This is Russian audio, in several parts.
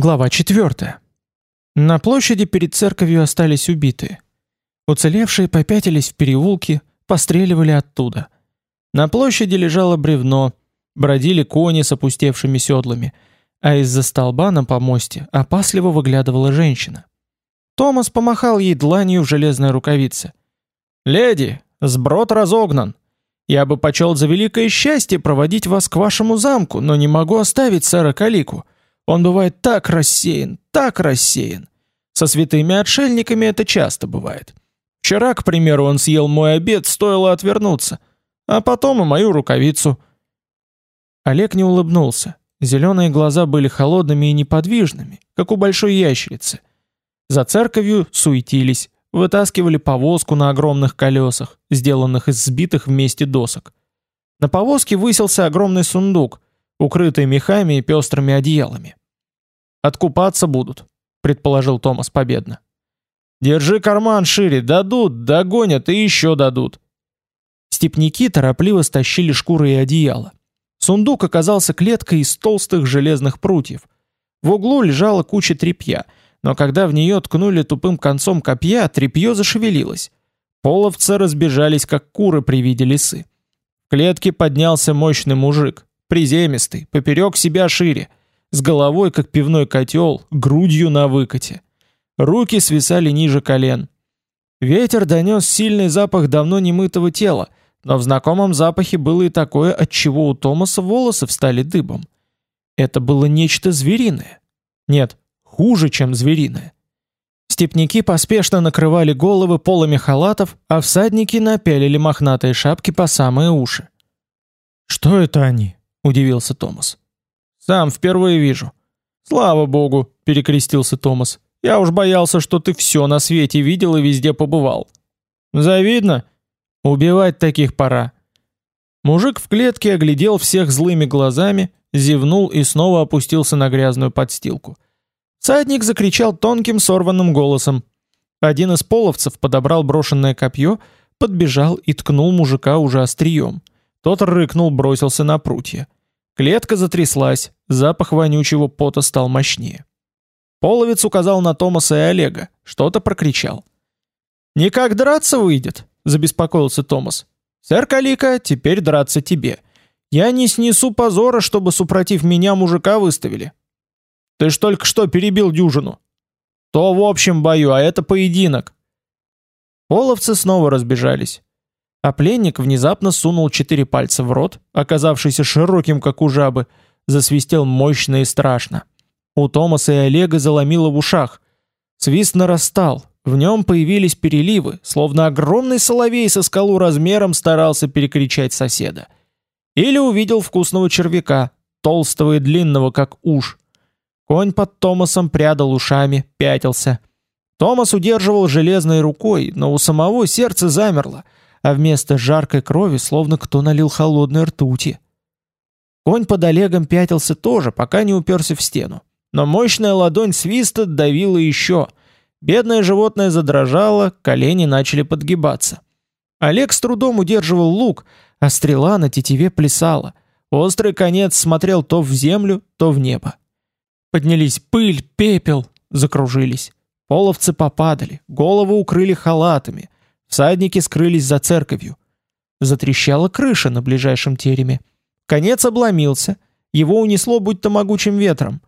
Глава 4. На площади перед церковью остались убитые. Уцелевшие попятились в переулки, постреливали оттуда. На площади лежало бревно, бродили кони с опустевшими седлами, а из-за столба на помосте опасливо выглядывала женщина. Томас помахал ей дланью в железной рукавице. «Леди, сброд разогнан. Я бы почел за великое счастье проводить вас к вашему замку, но не могу оставить сэра Калику». Он бывает так рассеян, так рассеян. Со святыми отшельниками это часто бывает. Вчера, к примеру, он съел мой обед, стоило отвернуться, а потом и мою рукавицу. Олег не улыбнулся. Зеленые глаза были холодными и неподвижными, как у большой ящерицы. За церковью суетились, вытаскивали повозку на огромных колесах, сделанных из сбитых вместе досок. На повозке высился огромный сундук, укрытый мехами и пестрыми одеялами. Откупаться будут, предположил Томас победно. Держи карман шире, дадут, догонят и еще дадут. Степники торопливо стащили шкуры и одеяла. Сундук оказался клеткой из толстых железных прутьев. В углу лежала куча тряпья, но когда в нее ткнули тупым концом копья, тряпье зашевелилось. Половцы разбежались, как куры при виде лисы. В клетке поднялся мощный мужик, приземистый, поперек себя шире с головой как пивной котел, грудью на выкате. Руки свисали ниже колен. Ветер донес сильный запах давно немытого тела, но в знакомом запахе было и такое, от чего у Томаса волосы встали дыбом. Это было нечто звериное. Нет, хуже, чем звериное. Степняки поспешно накрывали головы полами халатов, а всадники напялили мохнатые шапки по самые уши. «Что это они?» – удивился Томас. Сам впервые вижу. Слава богу, перекрестился Томас. Я уж боялся, что ты все на свете видел и везде побывал. Завидно. Убивать таких пора. Мужик в клетке оглядел всех злыми глазами, зевнул и снова опустился на грязную подстилку. Садник закричал тонким сорванным голосом. Один из половцев подобрал брошенное копье, подбежал и ткнул мужика уже острием. Тот рыкнул, бросился на прутья. Клетка затряслась, запах вонючего пота стал мощнее. Половец указал на Томаса и Олега, что-то прокричал. «Никак драться выйдет», — забеспокоился Томас. «Сэр Калика, теперь драться тебе. Я не снесу позора, чтобы супротив меня мужика выставили». «Ты ж только что перебил дюжину». «То в общем бою, а это поединок». Половцы снова разбежались. А пленник внезапно сунул четыре пальца в рот, оказавшийся широким, как у жабы, засвистел мощно и страшно. У Томаса и Олега заломило в ушах. Свист нарастал, в нем появились переливы, словно огромный соловей со скалу размером старался перекричать соседа. Или увидел вкусного червяка, толстого и длинного, как уж. Конь под Томасом прядал ушами, пятился. Томас удерживал железной рукой, но у самого сердце замерло — а вместо жаркой крови словно кто налил холодной ртути. Конь под Олегом пятился тоже, пока не уперся в стену. Но мощная ладонь свиста давила еще. Бедное животное задрожало, колени начали подгибаться. Олег с трудом удерживал лук, а стрела на тетиве плясала. Острый конец смотрел то в землю, то в небо. Поднялись пыль, пепел, закружились. Половцы попадали, головы укрыли халатами. Всадники скрылись за церковью. Затрещала крыша на ближайшем тереме. Конец обломился, его унесло будто могучим ветром.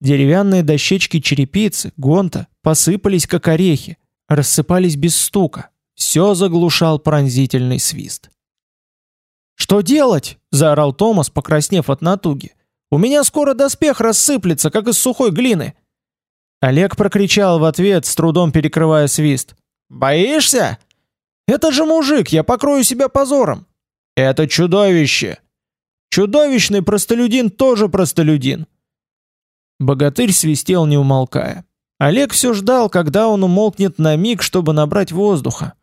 Деревянные дощечки черепицы, гонта посыпались как орехи, рассыпались без стука. Все заглушал пронзительный свист. «Что делать?» – заорал Томас, покраснев от натуги. «У меня скоро доспех рассыплется, как из сухой глины!» Олег прокричал в ответ, с трудом перекрывая свист. «Боишься?» Это же мужик, я покрою себя позором. Это чудовище. Чудовищный простолюдин тоже простолюдин. Богатырь свистел не умолкая. Олег все ждал, когда он умолкнет на миг, чтобы набрать воздуха.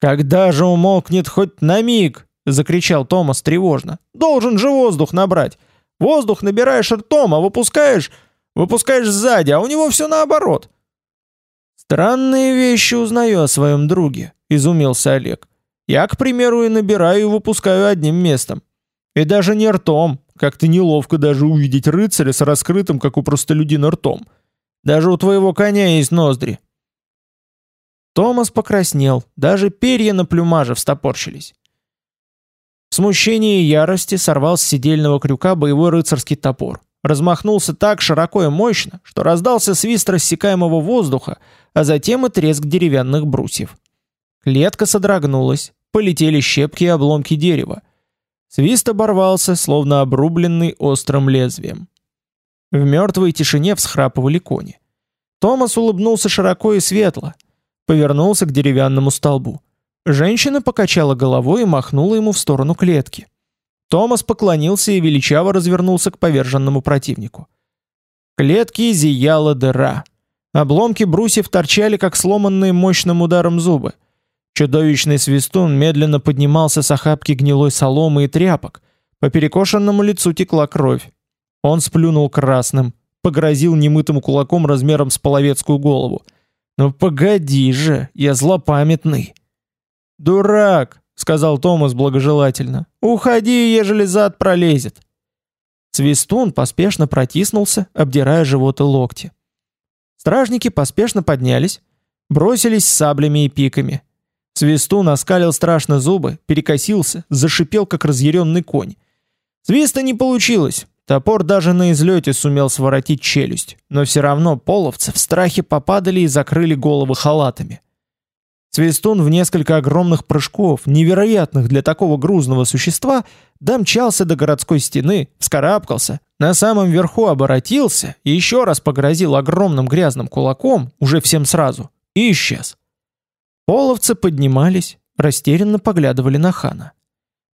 Когда же умолкнет хоть на миг, закричал Томас тревожно. Должен же воздух набрать. Воздух набираешь ртом, а выпускаешь, выпускаешь сзади, а у него все наоборот. Странные вещи узнаю о своем друге, изумился Олег. Я, к примеру, и набираю и выпускаю одним местом. И даже не ртом, как-то неловко даже увидеть рыцаря с раскрытым, как у простолюдина, ртом. Даже у твоего коня есть ноздри». Томас покраснел, даже перья на плюмаже встопорщились. В смущении и ярости сорвал с седельного крюка боевой рыцарский топор. Размахнулся так широко и мощно, что раздался свист рассекаемого воздуха, а затем и треск деревянных брусьев. Клетка содрогнулась, полетели щепки и обломки дерева. Свист оборвался, словно обрубленный острым лезвием. В мертвой тишине всхрапывали кони. Томас улыбнулся широко и светло, повернулся к деревянному столбу. Женщина покачала головой и махнула ему в сторону клетки. Томас поклонился и величаво развернулся к поверженному противнику. Клетке зияла дыра. Обломки брусьев торчали, как сломанные мощным ударом зубы. Чудовищный свистун медленно поднимался с охапки гнилой соломы и тряпок. По перекошенному лицу текла кровь. Он сплюнул красным, погрозил немытым кулаком размером с половецкую голову. «Ну погоди же, я злопамятный!» «Дурак!» — сказал Томас благожелательно. «Уходи, ежели зад пролезет!» Свистун поспешно протиснулся, обдирая живот и локти. Стражники поспешно поднялись, бросились с саблями и пиками. Свистун оскалил страшно зубы, перекосился, зашипел, как разъяренный конь. Свиста не получилось. Топор даже на излете сумел своротить челюсть, но все равно половцы в страхе попадали и закрыли головы халатами. Свистун в несколько огромных прыжков, невероятных для такого грузного существа, домчался до городской стены, вскарабкался, на самом верху оборотился и еще раз погрозил огромным грязным кулаком, уже всем сразу, и исчез. Половцы поднимались, растерянно поглядывали на хана.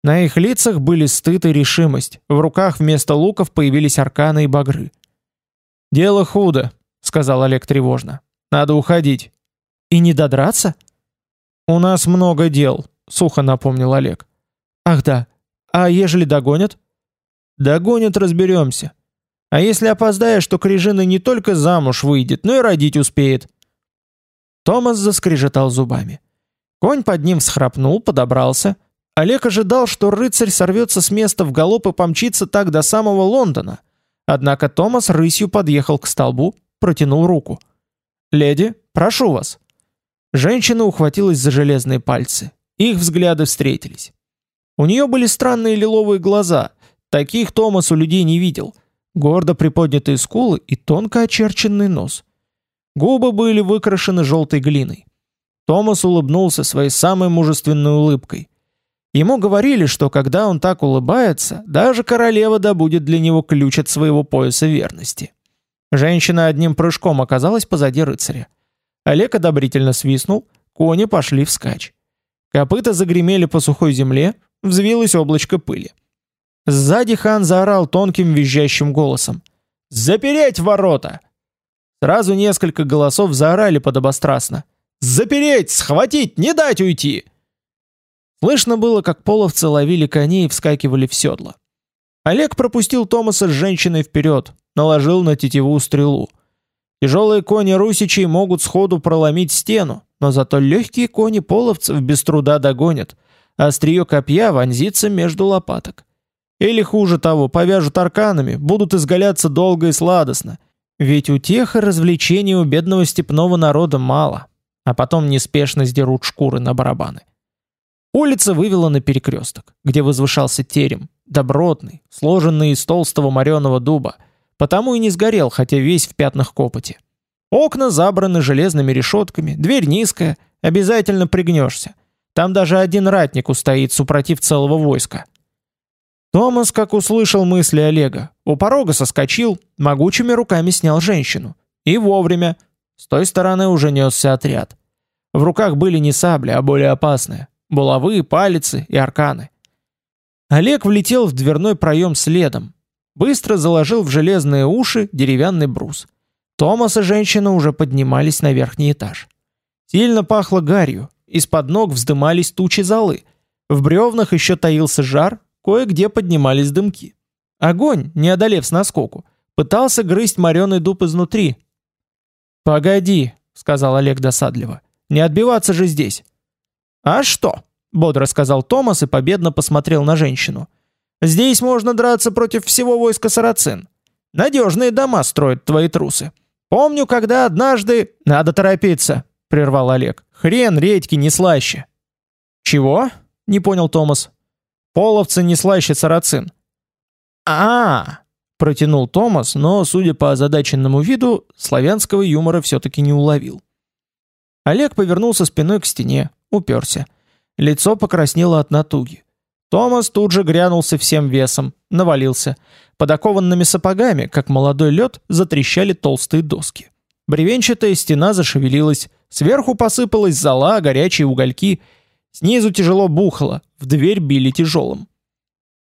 На их лицах были стыд и решимость, в руках вместо луков появились арканы и багры. «Дело худо», — сказал Олег тревожно. «Надо уходить». «И не додраться?» «У нас много дел», — сухо напомнил Олег. «Ах да, а ежели догонят?» «Догонят, разберемся. А если опоздаешь, то Крижина не только замуж выйдет, но и родить успеет». Томас заскрежетал зубами. Конь под ним всхрапнул, подобрался. Олег ожидал, что рыцарь сорвется с места в галоп и помчится так до самого Лондона. Однако Томас рысью подъехал к столбу, протянул руку. «Леди, прошу вас». Женщина ухватилась за железные пальцы. Их взгляды встретились. У нее были странные лиловые глаза. Таких Томас у людей не видел. Гордо приподнятые скулы и тонко очерченный нос. Губы были выкрашены желтой глиной. Томас улыбнулся своей самой мужественной улыбкой. Ему говорили, что когда он так улыбается, даже королева добудет для него ключ от своего пояса верности. Женщина одним прыжком оказалась позади рыцаря. Олег одобрительно свистнул, кони пошли вскачь. Копыта загремели по сухой земле, взвилось облачко пыли. Сзади хан заорал тонким визжащим голосом. «Запереть ворота!» Сразу несколько голосов заорали подобострастно. «Запереть! Схватить! Не дать уйти!» Слышно было, как половцы ловили коней и вскакивали в седла. Олег пропустил Томаса с женщиной вперед, наложил на тетиву стрелу. Тяжелые кони русичей могут сходу проломить стену, но зато легкие кони половцев без труда догонят, а острие копья вонзится между лопаток. Или хуже того, повяжут арканами, будут изгаляться долго и сладостно – ведь у тех и развлечений у бедного степного народа мало, а потом неспешно сдерут шкуры на барабаны. Улица вывела на перекресток, где возвышался терем, добротный, сложенный из толстого мореного дуба, потому и не сгорел, хотя весь в пятнах копоти. Окна забраны железными решетками, дверь низкая, обязательно пригнешься. Там даже один ратник устоит супротив целого войска. Томас, как услышал мысли Олега, у порога соскочил, могучими руками снял женщину. И вовремя. С той стороны уже несся отряд. В руках были не сабли, а более опасные. Булавы, палицы и арканы. Олег влетел в дверной проем следом. Быстро заложил в железные уши деревянный брус. Томас и женщина уже поднимались на верхний этаж. Сильно пахло гарью, из-под ног вздымались тучи золы. В бревнах еще таился жар, кое-где поднимались дымки. Огонь, не одолев с наскоку, пытался грызть мореный дуб изнутри. «Погоди», — сказал Олег досадливо, — «не отбиваться же здесь». «А что?» — бодро сказал Томас и победно посмотрел на женщину. Здесь можно драться против всего войска сарацин. Надежные дома строят твои трусы. Помню, когда однажды... Надо торопиться, прервал Олег. Хрен редьки не слаще. Чего? Не понял Томас. Половцы не слаще сарацин. А, -а, -а протянул Томас, но, судя по озадаченному виду, славянского юмора все-таки не уловил. Олег повернулся спиной к стене, уперся. Лицо покраснело от натуги. Томас тут же грянулся всем весом, навалился. Под окованными сапогами, как молодой лед, затрещали толстые доски. Бревенчатая стена зашевелилась, сверху посыпалась зола, горячие угольки. Снизу тяжело бухало, в дверь били тяжелым.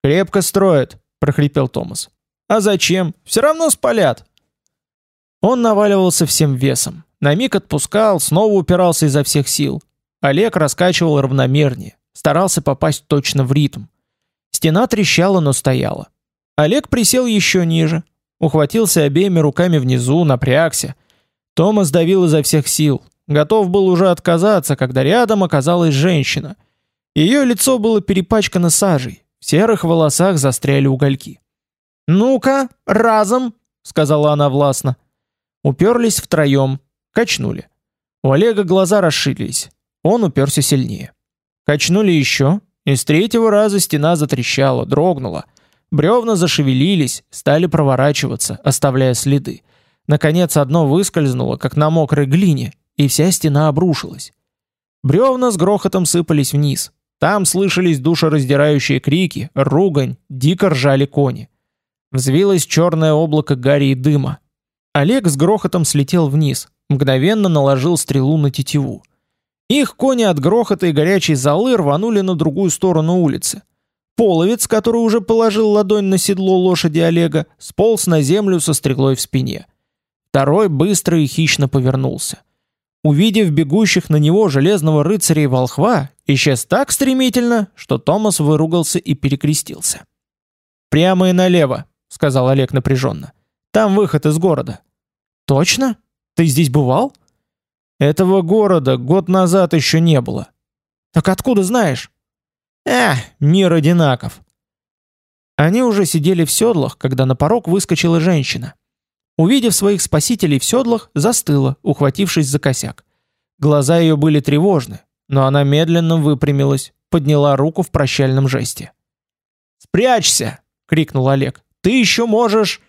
«Крепко строят», — прохрипел Томас. «А зачем? Все равно спалят». Он наваливался всем весом. На миг отпускал, снова упирался изо всех сил. Олег раскачивал равномернее, старался попасть точно в ритм. Стена трещала, но стояла. Олег присел еще ниже, ухватился обеими руками внизу, напрягся. Томас давил изо всех сил, готов был уже отказаться, когда рядом оказалась женщина. Ее лицо было перепачкано сажей, в серых волосах застряли угольки. «Ну-ка, разом!» — сказала она властно. Уперлись втроем, Качнули. У Олега глаза расширились. Он уперся сильнее. Качнули еще, и с третьего раза стена затрещала, дрогнула. Бревна зашевелились, стали проворачиваться, оставляя следы. Наконец одно выскользнуло, как на мокрой глине, и вся стена обрушилась. Бревна с грохотом сыпались вниз. Там слышались душераздирающие крики, ругань, дико ржали кони. Взвилось черное облако гари и дыма. Олег с грохотом слетел вниз, мгновенно наложил стрелу на тетиву. Их кони от грохота и горячей золы рванули на другую сторону улицы. Половец, который уже положил ладонь на седло лошади Олега, сполз на землю со стрелой в спине. Второй быстро и хищно повернулся. Увидев бегущих на него железного рыцаря и волхва, исчез так стремительно, что Томас выругался и перекрестился. «Прямо и налево», — сказал Олег напряженно. «Там выход из города». «Точно?» Ты здесь бывал? Этого города год назад еще не было. Так откуда знаешь? Эх, мир одинаков. Они уже сидели в седлах, когда на порог выскочила женщина. Увидев своих спасителей в седлах, застыла, ухватившись за косяк. Глаза ее были тревожны, но она медленно выпрямилась, подняла руку в прощальном жесте. «Спрячься!» — крикнул Олег. «Ты еще можешь...»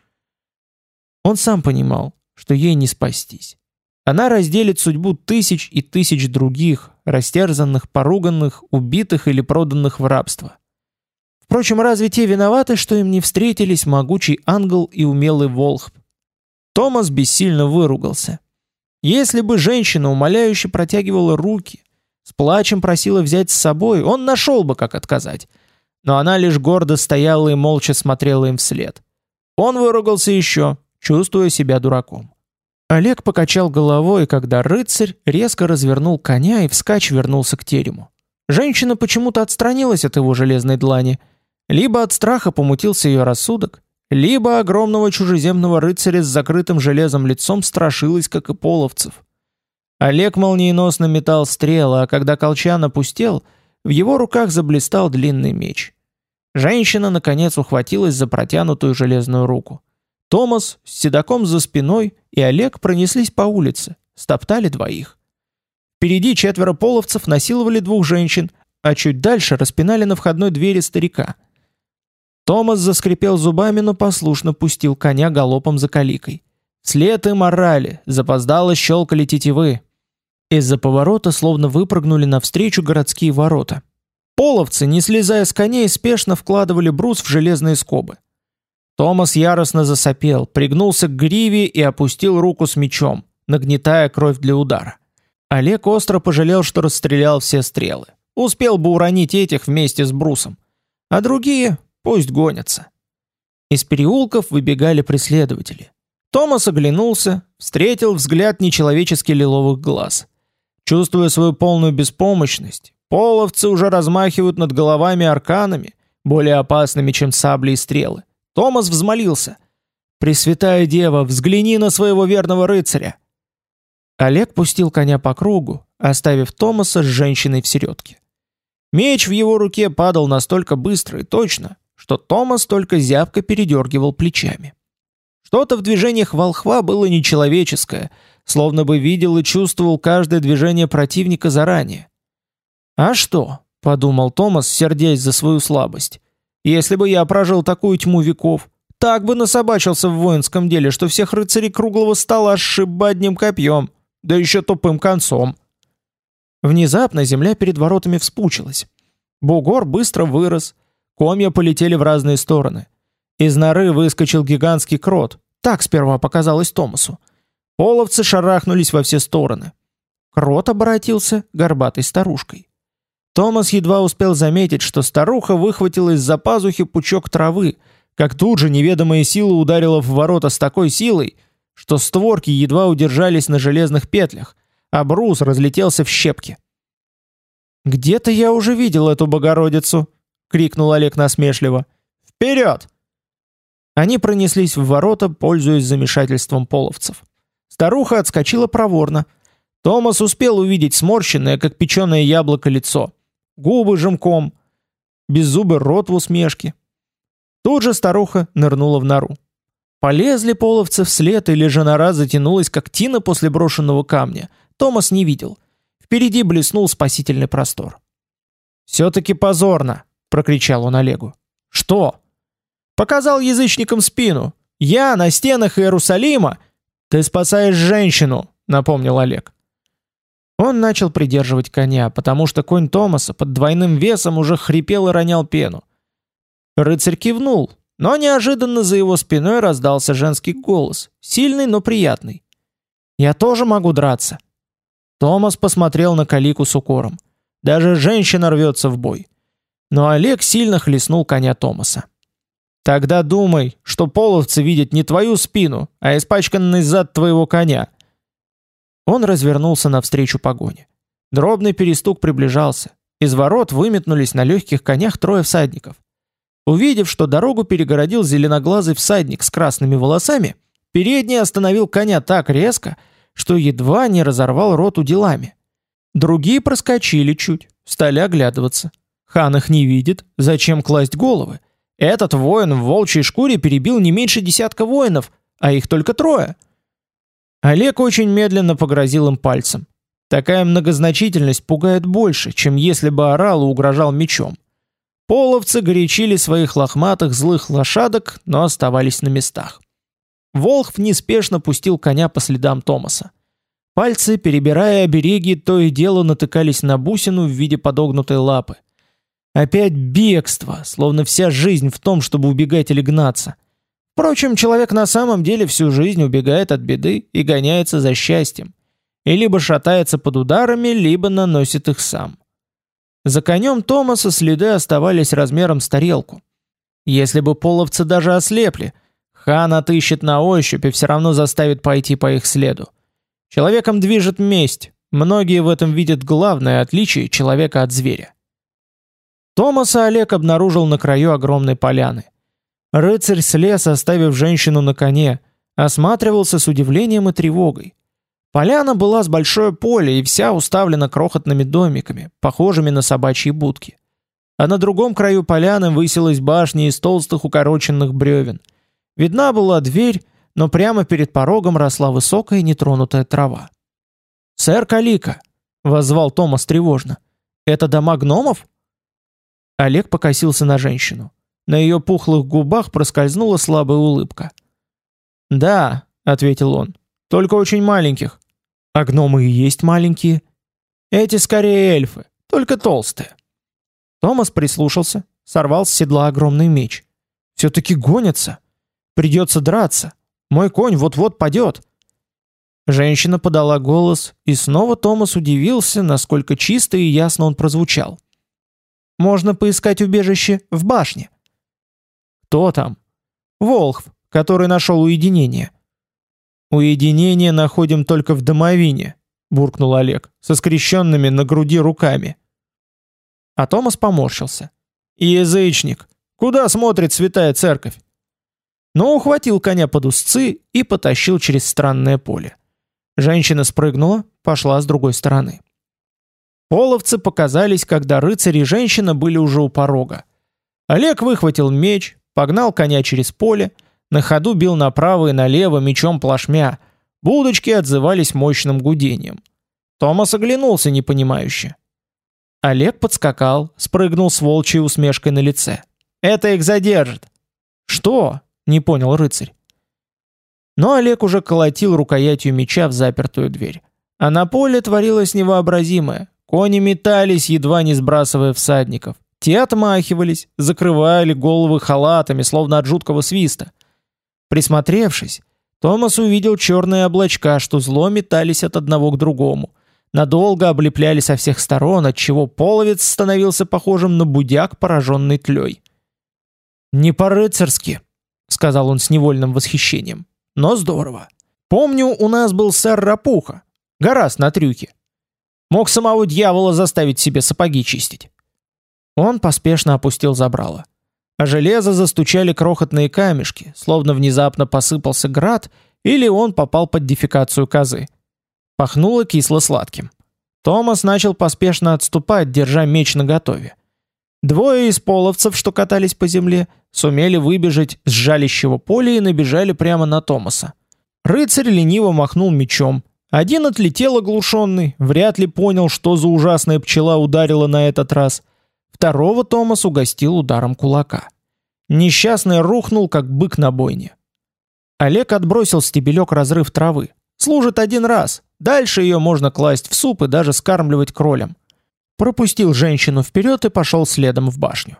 Он сам понимал, что ей не спастись. Она разделит судьбу тысяч и тысяч других, растерзанных, поруганных, убитых или проданных в рабство. Впрочем, разве те виноваты, что им не встретились могучий ангел и умелый волхб? Томас бессильно выругался. Если бы женщина умоляюще протягивала руки, с плачем просила взять с собой, он нашел бы, как отказать. Но она лишь гордо стояла и молча смотрела им вслед. Он выругался еще, чувствуя себя дураком. Олег покачал головой, когда рыцарь резко развернул коня и вскачь вернулся к терему. Женщина почему-то отстранилась от его железной длани. Либо от страха помутился ее рассудок, либо огромного чужеземного рыцаря с закрытым железом лицом страшилась, как и половцев. Олег молниеносно метал стрелы, а когда колчан опустел, в его руках заблистал длинный меч. Женщина, наконец, ухватилась за протянутую железную руку. Томас с седаком за спиной и Олег пронеслись по улице, стоптали двоих. Впереди четверо половцев насиловали двух женщин, а чуть дальше распинали на входной двери старика. Томас заскрипел зубами, но послушно пустил коня галопом за каликой. След им орали, запоздало щелкали тетивы. Из-за поворота словно выпрыгнули навстречу городские ворота. Половцы, не слезая с коней, спешно вкладывали брус в железные скобы. Томас яростно засопел, пригнулся к гриве и опустил руку с мечом, нагнетая кровь для удара. Олег остро пожалел, что расстрелял все стрелы. Успел бы уронить этих вместе с брусом. А другие пусть гонятся. Из переулков выбегали преследователи. Томас оглянулся, встретил взгляд нечеловечески лиловых глаз. Чувствуя свою полную беспомощность, половцы уже размахивают над головами арканами, более опасными, чем сабли и стрелы. Томас взмолился. «Пресвятая Дева, взгляни на своего верного рыцаря!» Олег пустил коня по кругу, оставив Томаса с женщиной в середке. Меч в его руке падал настолько быстро и точно, что Томас только зябко передергивал плечами. Что-то в движениях волхва было нечеловеческое, словно бы видел и чувствовал каждое движение противника заранее. «А что?» — подумал Томас, сердясь за свою слабость. «Если бы я прожил такую тьму веков, так бы насобачился в воинском деле, что всех рыцарей круглого стола сшиб одним копьем, да еще тупым концом». Внезапно земля перед воротами вспучилась. Бугор быстро вырос, комья полетели в разные стороны. Из норы выскочил гигантский крот, так сперва показалось Томасу. Половцы шарахнулись во все стороны. Крот обратился горбатой старушкой. Томас едва успел заметить, что старуха выхватила из-за пазухи пучок травы, как тут же неведомая сила ударила в ворота с такой силой, что створки едва удержались на железных петлях, а брус разлетелся в щепки. «Где-то я уже видел эту Богородицу!» — крикнул Олег насмешливо. «Вперед!» Они пронеслись в ворота, пользуясь замешательством половцев. Старуха отскочила проворно. Томас успел увидеть сморщенное, как печеное яблоко, лицо. Губы жемком, беззубый рот в усмешке. Тут же старуха нырнула в нору. Полезли половцы вслед, или же нора затянулась, как тина после брошенного камня — Томас не видел. Впереди блеснул спасительный простор. «Все-таки позорно!» — прокричал он Олегу. «Что?» «Показал язычникам спину. Я на стенах Иерусалима!» «Ты спасаешь женщину!» — напомнил Олег. Он начал придерживать коня, потому что конь Томаса под двойным весом уже хрипел и ронял пену. Рыцарь кивнул, но неожиданно за его спиной раздался женский голос, сильный, но приятный. «Я тоже могу драться!» Томас посмотрел на Калику с укором. Даже женщина рвется в бой. Но Олег сильно хлестнул коня Томаса. Тогда думай, что половцы видят не твою спину, а испачканный зад твоего коня. Он развернулся навстречу погоне. Дробный перестук приближался. Из ворот выметнулись на легких конях трое всадников. Увидев, что дорогу перегородил зеленоглазый всадник с красными волосами, передний остановил коня так резко, что едва не разорвал рот делами. Другие проскочили чуть, стали оглядываться. Хан их не видит, зачем класть головы? Этот воин в волчьей шкуре перебил не меньше десятка воинов, а их только трое. Олег очень медленно погрозил им пальцем. Такая многозначительность пугает больше, чем если бы орал и угрожал мечом. Половцы горячили своих лохматых злых лошадок, но оставались на местах. Волхв неспешно пустил коня по следам Томаса. Пальцы, перебирая обереги, то и дело натыкались на бусину в виде подогнутой лапы. Опять бегство, словно вся жизнь в том, чтобы убегать или гнаться. Впрочем, человек на самом деле всю жизнь убегает от беды и гоняется за счастьем. И либо шатается под ударами, либо наносит их сам. За конем Томаса следы оставались размером с тарелку. Если бы половцы даже ослепли, Хан отыщет на ощупь и все равно заставит пойти по их следу. Человеком движет месть. Многие в этом видят главное отличие человека от зверя. Томаса Олег обнаружил на краю огромной поляны. Рыцарь слез, оставив женщину на коне, осматривался с удивлением и тревогой. Поляна была с большое поле и вся уставлена крохотными домиками, похожими на собачьи будки. А на другом краю поляны высилась башня из толстых укороченных бревен – Видна была дверь, но прямо перед порогом росла высокая нетронутая трава. «Сэр Калика!» — воззвал Томас тревожно. «Это дома гномов?» Олег покосился на женщину. На ее пухлых губах проскользнула слабая улыбка. «Да», — ответил он, — «только очень маленьких». «А гномы и есть маленькие?» «Эти скорее эльфы, только толстые». Томас прислушался, сорвал с седла огромный меч. «Все-таки гонятся!» Придется драться. Мой конь вот-вот падет. Женщина подала голос, и снова Томас удивился, насколько чисто и ясно он прозвучал. Можно поискать убежище в башне. Кто там? Волхв, который нашел уединение. Уединение находим только в домовине, буркнул Олег, со скрещенными на груди руками. А Томас поморщился. Язычник. Куда смотрит святая церковь? но ухватил коня под узцы и потащил через странное поле. Женщина спрыгнула, пошла с другой стороны. Половцы показались, когда рыцарь и женщина были уже у порога. Олег выхватил меч, погнал коня через поле, на ходу бил направо и налево мечом плашмя. Будочки отзывались мощным гудением. Томас оглянулся непонимающе. Олег подскакал, спрыгнул с волчьей усмешкой на лице. «Это их задержит!» «Что?» — не понял рыцарь. Но Олег уже колотил рукоятью меча в запертую дверь. А на поле творилось невообразимое. Кони метались, едва не сбрасывая всадников. Те отмахивались, закрывали головы халатами, словно от жуткого свиста. Присмотревшись, Томас увидел черные облачка, что зло метались от одного к другому. Надолго облепляли со всех сторон, отчего половец становился похожим на будяк, пораженный тлей. «Не по-рыцарски», — сказал он с невольным восхищением, — «но здорово. Помню, у нас был сэр Рапуха, гораст на трюке. Мог самого дьявола заставить себе сапоги чистить. Он поспешно опустил забрало. А железо застучали крохотные камешки, словно внезапно посыпался град, или он попал под дефекацию козы. Пахнуло кисло-сладким. Томас начал поспешно отступать, держа меч наготове. Двое из половцев, что катались по земле, сумели выбежать с жалящего поля и набежали прямо на Томаса. Рыцарь лениво махнул мечом. Один отлетел оглушенный, вряд ли понял, что за ужасная пчела ударила на этот раз – Второго Томас угостил ударом кулака. Несчастный рухнул, как бык на бойне. Олег отбросил стебелек разрыв травы. Служит один раз. Дальше ее можно класть в суп и даже скармливать кролям. Пропустил женщину вперед и пошел следом в башню.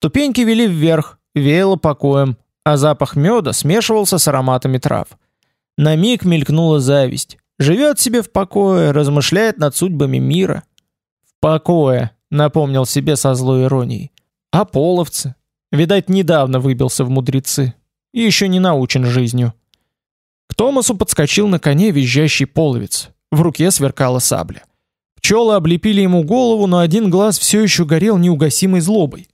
Ступеньки вели вверх, веяло покоем, а запах меда смешивался с ароматами трав. На миг мелькнула зависть. Живет себе в покое, размышляет над судьбами мира. В покое, напомнил себе со злой иронией. А половцы? Видать, недавно выбился в мудрецы. И еще не научен жизнью. К Томасу подскочил на коне визжащий половец. В руке сверкала сабля. Пчелы облепили ему голову, но один глаз все еще горел неугасимой злобой.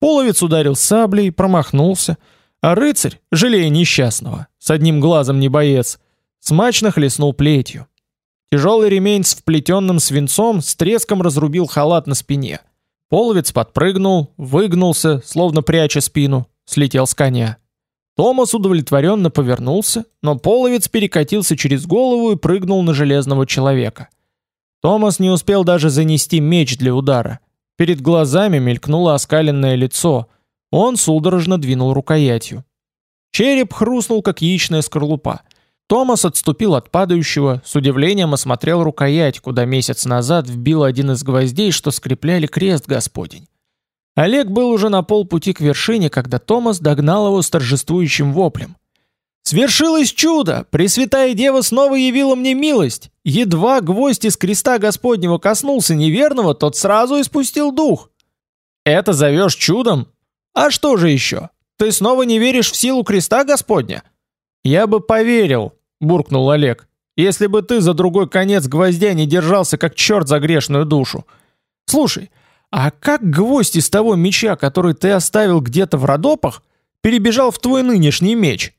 Половец ударил саблей, промахнулся, а рыцарь, жалея несчастного, с одним глазом не боец, смачно хлестнул плетью. Тяжелый ремень с вплетенным свинцом с треском разрубил халат на спине. Половец подпрыгнул, выгнулся, словно пряча спину, слетел с коня. Томас удовлетворенно повернулся, но половец перекатился через голову и прыгнул на железного человека. Томас не успел даже занести меч для удара. Перед глазами мелькнуло оскаленное лицо. Он судорожно двинул рукоятью. Череп хрустнул, как яичная скорлупа. Томас отступил от падающего, с удивлением осмотрел рукоять, куда месяц назад вбил один из гвоздей, что скрепляли крест Господень. Олег был уже на полпути к вершине, когда Томас догнал его с торжествующим воплем. «Свершилось чудо! Пресвятая Дева снова явила мне милость! Едва гвоздь из креста Господнего коснулся неверного, тот сразу испустил дух!» «Это зовешь чудом? А что же еще? Ты снова не веришь в силу креста Господня?» «Я бы поверил», — буркнул Олег, «если бы ты за другой конец гвоздя не держался, как черт за грешную душу. Слушай, а как гвоздь из того меча, который ты оставил где-то в родопах, перебежал в твой нынешний меч?»